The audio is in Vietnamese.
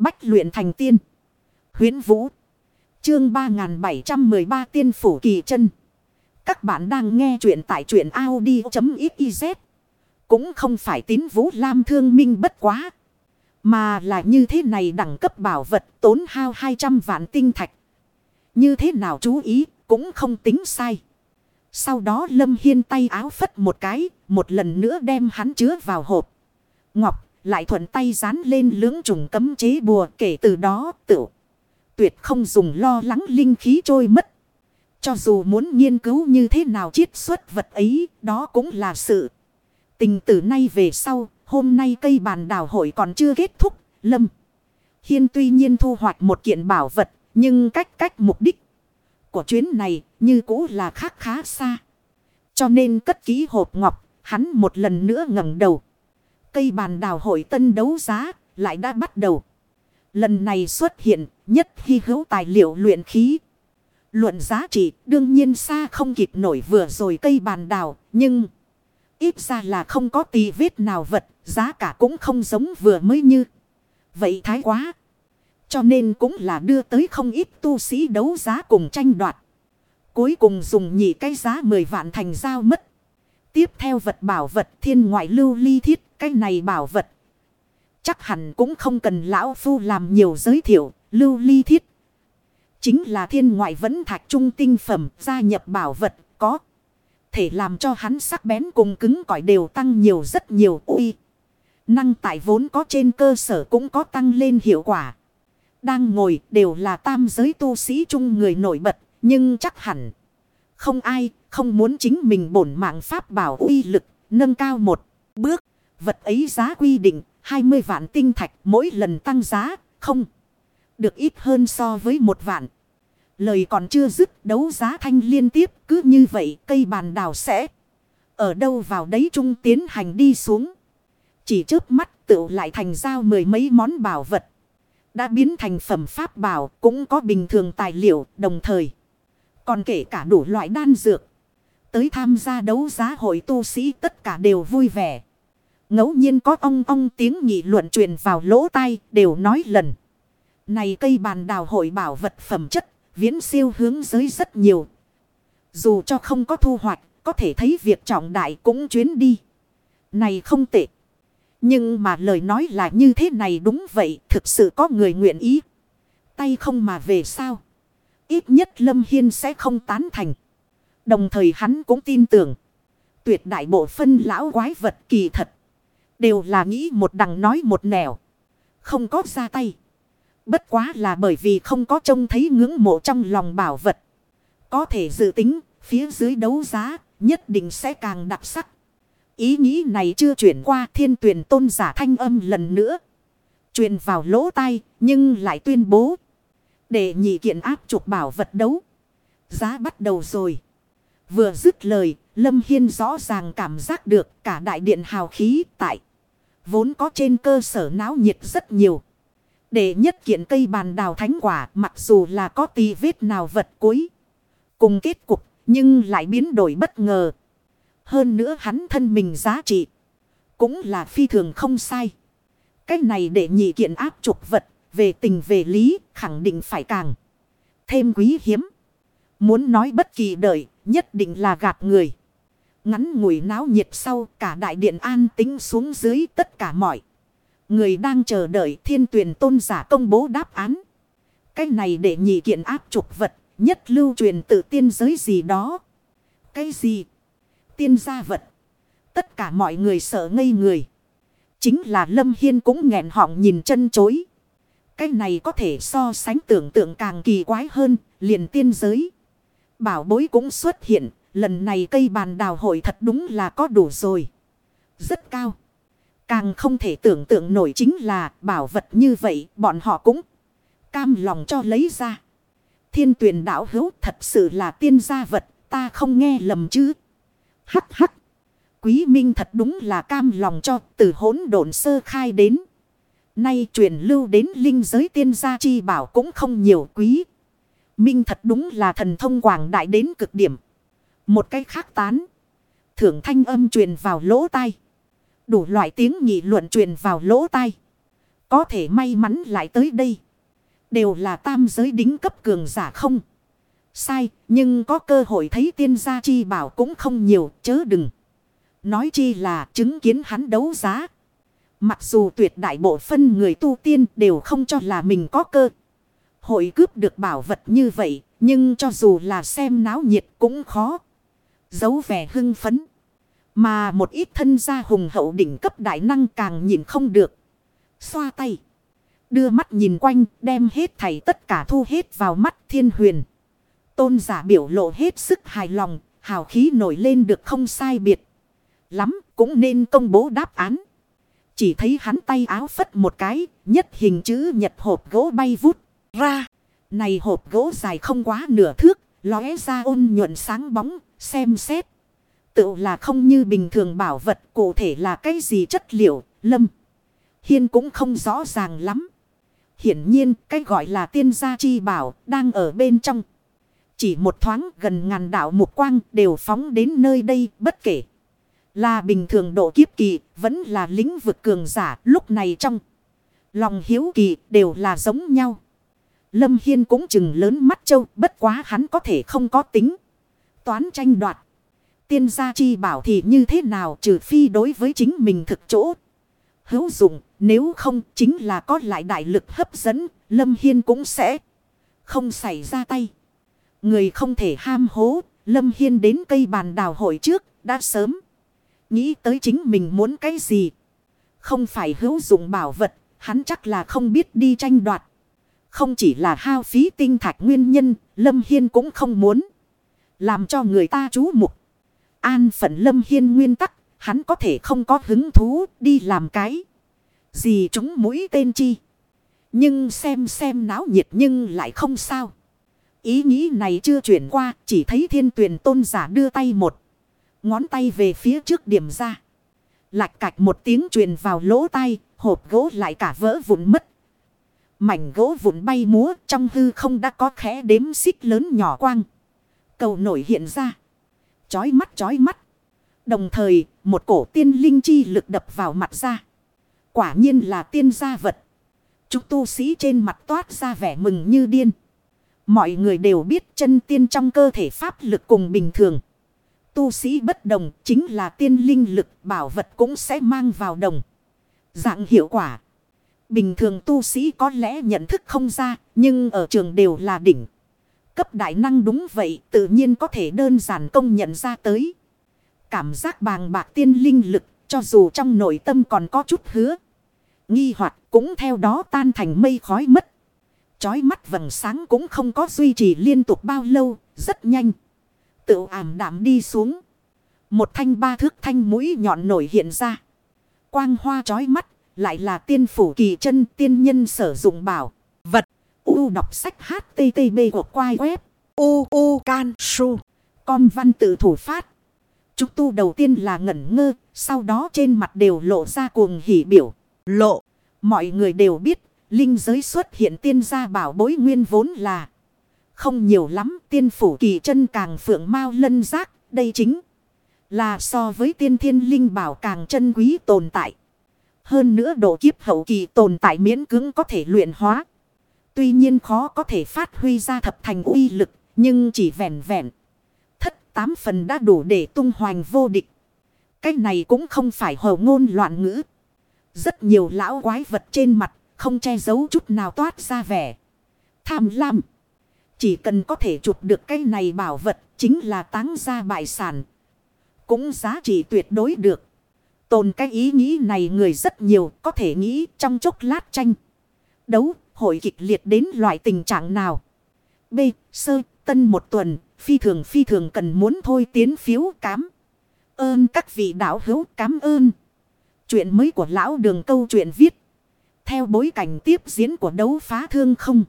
Bách luyện thành tiên. Huyến Vũ. Chương 3713 Tiên Phủ Kỳ chân Các bạn đang nghe truyện tại truyện Audi.xyz. Cũng không phải tín vũ lam thương minh bất quá. Mà là như thế này đẳng cấp bảo vật tốn hao 200 vạn tinh thạch. Như thế nào chú ý cũng không tính sai. Sau đó Lâm Hiên tay áo phất một cái, một lần nữa đem hắn chứa vào hộp. Ngọc lại thuận tay dán lên lưỡng trùng cấm chế bùa kể từ đó tự. Tuyệt không dùng lo lắng linh khí trôi mất. Cho dù muốn nghiên cứu như thế nào chiết xuất vật ấy, đó cũng là sự. Tình từ nay về sau, hôm nay cây bàn đào hội còn chưa kết thúc, lâm. Hiên tuy nhiên thu hoạch một kiện bảo vật, nhưng cách cách mục đích của chuyến này như cũ là khác khá xa. Cho nên cất ký hộp ngọc, hắn một lần nữa ngẩng đầu. Cây bàn đào hội tân đấu giá lại đã bắt đầu. Lần này xuất hiện nhất khi hữu tài liệu luyện khí. Luận giá trị đương nhiên xa không kịp nổi vừa rồi cây bàn đào. Nhưng ít ra là không có tì vết nào vật. Giá cả cũng không giống vừa mới như. Vậy thái quá. Cho nên cũng là đưa tới không ít tu sĩ đấu giá cùng tranh đoạt. Cuối cùng dùng nhị cái giá 10 vạn thành giao mất. Tiếp theo vật bảo vật thiên ngoại lưu ly thiết. Cái này bảo vật. Chắc hẳn cũng không cần lão phu làm nhiều giới thiệu. Lưu ly thiết. Chính là thiên ngoại vẫn thạch trung tinh phẩm gia nhập bảo vật có. Thể làm cho hắn sắc bén cùng cứng cỏi đều tăng nhiều rất nhiều uy. Năng tại vốn có trên cơ sở cũng có tăng lên hiệu quả. Đang ngồi đều là tam giới tu sĩ chung người nổi bật. Nhưng chắc hẳn. Không ai không muốn chính mình bổn mạng pháp bảo uy lực. Nâng cao một bước. Vật ấy giá quy định 20 vạn tinh thạch mỗi lần tăng giá. Không. Được ít hơn so với một vạn. Lời còn chưa dứt, đấu giá thanh liên tiếp. Cứ như vậy, cây bàn đào sẽ. Ở đâu vào đấy trung tiến hành đi xuống. Chỉ trước mắt tự lại thành giao mười mấy món bảo vật. Đã biến thành phẩm pháp bảo, cũng có bình thường tài liệu, đồng thời. Còn kể cả đủ loại đan dược. Tới tham gia đấu giá hội tu sĩ, tất cả đều vui vẻ ngẫu nhiên có ong ong tiếng nghị luận truyền vào lỗ tai đều nói lần. Này cây bàn đào hội bảo vật phẩm chất viễn siêu hướng giới rất nhiều. Dù cho không có thu hoạch có thể thấy việc trọng đại cũng chuyến đi. Này không tệ. Nhưng mà lời nói là như thế này đúng vậy, thực sự có người nguyện ý. Tay không mà về sao? Ít nhất Lâm Hiên sẽ không tán thành. Đồng thời hắn cũng tin tưởng. Tuyệt đại bộ phân lão quái vật kỳ thật. Đều là nghĩ một đằng nói một nẻo. Không có ra tay. Bất quá là bởi vì không có trông thấy ngưỡng mộ trong lòng bảo vật. Có thể dự tính, phía dưới đấu giá, nhất định sẽ càng đặc sắc. Ý nghĩ này chưa chuyển qua thiên tuyển tôn giả thanh âm lần nữa. Truyền vào lỗ tai nhưng lại tuyên bố. Để nhị kiện áp trục bảo vật đấu. Giá bắt đầu rồi. Vừa dứt lời, Lâm Hiên rõ ràng cảm giác được cả đại điện hào khí tại. Vốn có trên cơ sở náo nhiệt rất nhiều. Để nhất kiện cây bàn đào thánh quả, mặc dù là có tì vết nào vật cuối. Cùng kết cục, nhưng lại biến đổi bất ngờ. Hơn nữa hắn thân mình giá trị. Cũng là phi thường không sai. Cách này để nhị kiện áp trục vật. Về tình về lý, khẳng định phải càng. Thêm quý hiếm. Muốn nói bất kỳ đợi nhất định là gạt người. Ngắn ngủi náo nhiệt sau cả đại điện an tính xuống dưới tất cả mọi. Người đang chờ đợi thiên tuyển tôn giả công bố đáp án. Cái này để nhị kiện áp trục vật nhất lưu truyền tự tiên giới gì đó. Cái gì? tiên gia vật. Tất cả mọi người sợ ngây người. Chính là Lâm Hiên cũng nghẹn họng nhìn chân chối. Cái này có thể so sánh tưởng tượng càng kỳ quái hơn, liền tiên giới. Bảo bối cũng xuất hiện, lần này cây bàn đào hội thật đúng là có đủ rồi. Rất cao. Càng không thể tưởng tượng nổi chính là bảo vật như vậy, bọn họ cũng cam lòng cho lấy ra. Thiên tuyển đảo hữu thật sự là tiên gia vật, ta không nghe lầm chứ. Hắc hắc. Quý Minh thật đúng là cam lòng cho từ hỗn độn sơ khai đến. Nay truyền lưu đến linh giới tiên gia chi bảo cũng không nhiều quý. Minh thật đúng là thần thông quảng đại đến cực điểm. Một cách khác tán. Thưởng thanh âm truyền vào lỗ tai. Đủ loại tiếng nghị luận truyền vào lỗ tai. Có thể may mắn lại tới đây. Đều là tam giới đính cấp cường giả không. Sai, nhưng có cơ hội thấy tiên gia chi bảo cũng không nhiều, chớ đừng. Nói chi là chứng kiến hắn đấu giá. Mặc dù tuyệt đại bộ phân người tu tiên đều không cho là mình có cơ. Hội cướp được bảo vật như vậy, nhưng cho dù là xem náo nhiệt cũng khó. Giấu vẻ hưng phấn. Mà một ít thân gia hùng hậu đỉnh cấp đại năng càng nhìn không được. Xoa tay. Đưa mắt nhìn quanh, đem hết thảy tất cả thu hết vào mắt thiên huyền. Tôn giả biểu lộ hết sức hài lòng, hào khí nổi lên được không sai biệt. Lắm, cũng nên công bố đáp án. Chỉ thấy hắn tay áo phất một cái, nhất hình chữ nhật hộp gỗ bay vút ra. Này hộp gỗ dài không quá nửa thước, lóe ra ôn nhuận sáng bóng, xem xét. Tự là không như bình thường bảo vật cụ thể là cái gì chất liệu, lâm. Hiên cũng không rõ ràng lắm. Hiển nhiên cái gọi là tiên gia chi bảo đang ở bên trong. Chỉ một thoáng gần ngàn đạo mục quang đều phóng đến nơi đây bất kể. Là bình thường độ kiếp kỳ vẫn là lĩnh vực cường giả lúc này trong. Lòng hiếu kỳ đều là giống nhau. Lâm Hiên cũng chừng lớn mắt châu, bất quá hắn có thể không có tính. Toán tranh đoạt. Tiên gia chi bảo thì như thế nào trừ phi đối với chính mình thực chỗ. Hữu dụng, nếu không chính là có lại đại lực hấp dẫn, Lâm Hiên cũng sẽ không xảy ra tay. Người không thể ham hố, Lâm Hiên đến cây bàn đào hội trước, đã sớm. Nghĩ tới chính mình muốn cái gì. Không phải hữu dụng bảo vật, hắn chắc là không biết đi tranh đoạt. Không chỉ là hao phí tinh thạch nguyên nhân, Lâm Hiên cũng không muốn. Làm cho người ta chú mục. An phận Lâm Hiên nguyên tắc, hắn có thể không có hứng thú đi làm cái. Gì chúng mũi tên chi. Nhưng xem xem náo nhiệt nhưng lại không sao. Ý nghĩ này chưa chuyển qua, chỉ thấy thiên tuyển tôn giả đưa tay một. Ngón tay về phía trước điểm ra. Lạch cạch một tiếng truyền vào lỗ tay, hộp gỗ lại cả vỡ vụn mất. Mảnh gỗ vụn bay múa trong hư không đã có khẽ đếm xích lớn nhỏ quang. Cầu nổi hiện ra. Chói mắt chói mắt. Đồng thời, một cổ tiên linh chi lực đập vào mặt ra. Quả nhiên là tiên gia vật. Chúng tu sĩ trên mặt toát ra vẻ mừng như điên. Mọi người đều biết chân tiên trong cơ thể pháp lực cùng bình thường. Tu sĩ bất đồng chính là tiên linh lực bảo vật cũng sẽ mang vào đồng. Dạng hiệu quả. Bình thường tu sĩ có lẽ nhận thức không ra, nhưng ở trường đều là đỉnh. Cấp đại năng đúng vậy, tự nhiên có thể đơn giản công nhận ra tới. Cảm giác bàng bạc tiên linh lực, cho dù trong nội tâm còn có chút hứa. Nghi hoặc cũng theo đó tan thành mây khói mất. Chói mắt vầng sáng cũng không có duy trì liên tục bao lâu, rất nhanh. Tự ảm đạm đi xuống. Một thanh ba thước thanh mũi nhọn nổi hiện ra. Quang hoa chói mắt lại là tiên phủ kỳ chân, tiên nhân sử dụng bảo. Vật. U đọc sách HTTB của quai web. U U, can, su. Com văn tự thủ phát. Chúng tu đầu tiên là ngẩn ngơ. Sau đó trên mặt đều lộ ra cuồng hỉ biểu. Lộ. Mọi người đều biết. Linh giới xuất hiện tiên gia bảo bối nguyên vốn là. Không nhiều lắm. Tiên phủ kỳ chân càng phượng mau lân giác. Đây chính là so với tiên thiên linh bảo càng chân quý tồn tại. Hơn nữa độ kiếp hậu kỳ tồn tại miễn cứng có thể luyện hóa. Tuy nhiên khó có thể phát huy ra thập thành uy lực, nhưng chỉ vẹn vẹn. Thất tám phần đã đủ để tung hoành vô địch. Cái này cũng không phải hồ ngôn loạn ngữ. Rất nhiều lão quái vật trên mặt, không che giấu chút nào toát ra vẻ. Tham lam. Chỉ cần có thể chụp được cái này bảo vật, chính là táng ra bại sản. Cũng giá trị tuyệt đối được. Tồn cái ý nghĩ này người rất nhiều có thể nghĩ trong chốc lát tranh. Đấu, hội kịch liệt đến loại tình trạng nào. B. Sơ, tân một tuần, phi thường phi thường cần muốn thôi tiến phiếu cám. Ơn các vị đạo hữu cám ơn. Chuyện mới của lão đường câu chuyện viết. Theo bối cảnh tiếp diễn của đấu phá thương không.